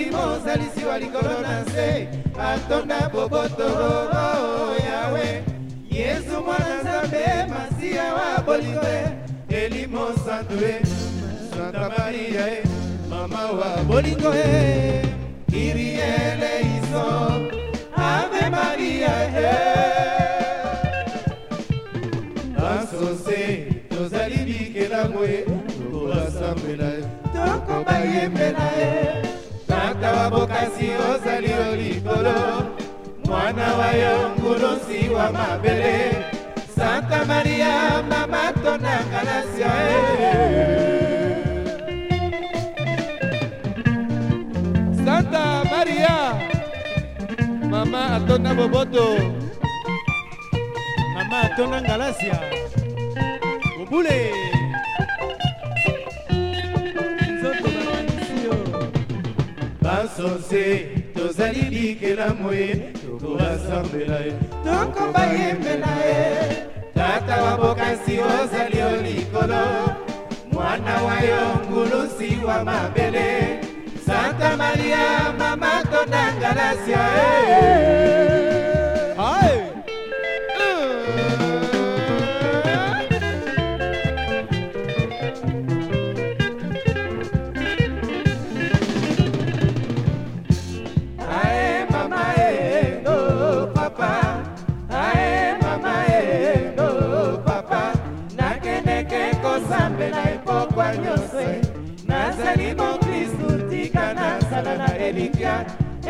nsima osalisi wa likolo na nse atonda bobotororo yawe yesu mwana nzambe masiya wa bolingo ye elimo santu ye santa maria ye mama wa bolingo ye kiriyeleiso ave maria eh. ye asose tozali bikelango ye tokobasambela ye tokobayembela ye bokasi ozali yo likolo mwana wa yo ngulusi wa mabele santa maria mama tonanga na sia eh. santa maria mama atonda boboto mama atonda ngalasia obule basose tozali bikelamu ye tokobasambela ye tokobayembela ye tata wa bokansi ozali yo likolo mwana wa yo ngulusi wa mabele santa maria mama tonangalasia ye elikya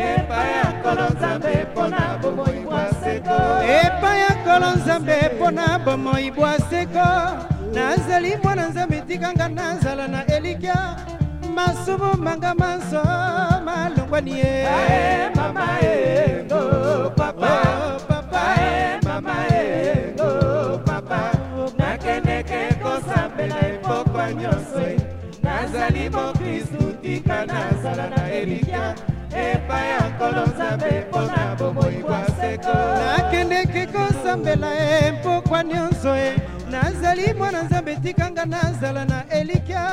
epai ya nkolo nzambe mpo na bomoi bwa seko epai ya nkolo nzambe mpo na bomoi bwa seko nazali mwana nzambe tikanga nazala na elikya masumu manga manso malongwani ye mama yengo papa oh, papa mama yengo papa nakendeke kosambela epokwa nyonso e. nazali mokristu tika nazala na elikya epai ya nkolo nzambe mpo na bomoi bwa seko nakendeki kosambela ye mpokwa nyonso ye nazali mwana nzambe etikanga nazala na elikya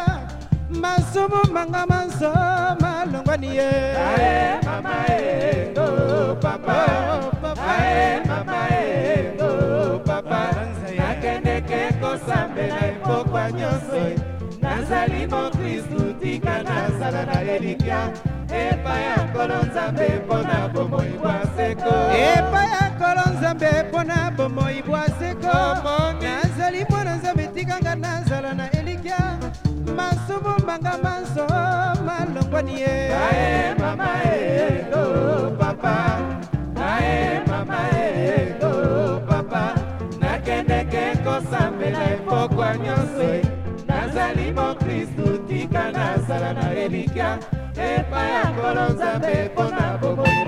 masumu manga manso malongwani ye mama ezali mokristu tika nazala na elikya epai ya nkolo nzambe mpo na bomoi bwa seko epai ya nkolo nzambe mpo na bomoi bwa seko nazali mwana nzambe tikanga nazala na elikya masumu manga manso malongwani ye ae mama eko papa ae mama eko papa nakendeke kosambela epokwa nyonso ezala na relikia epai ya kolo nzambe mpo na bomoi